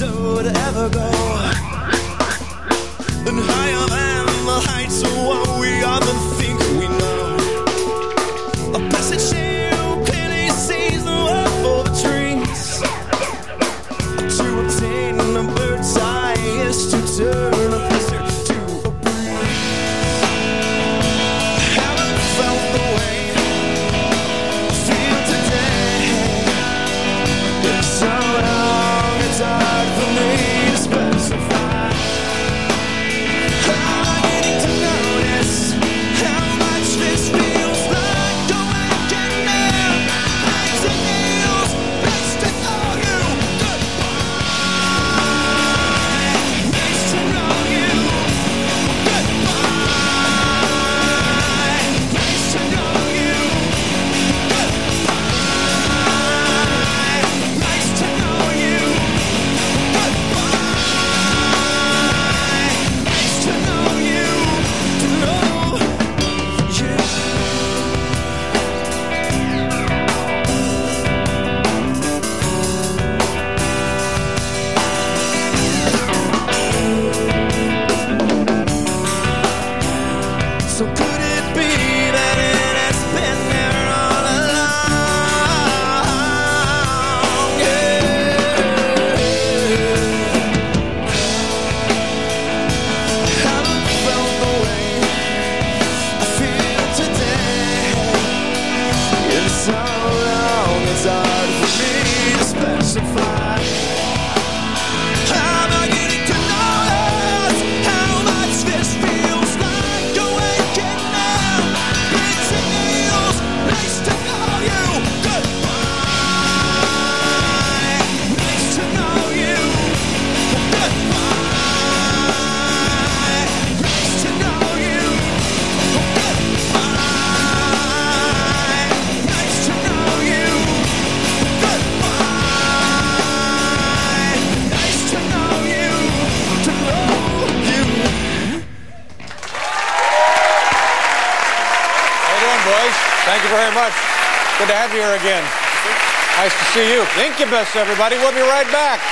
slow to ever go. crucified boys. Thank you very much. Good to have you here again. Nice to see you. Incubus, everybody. We'll be right back.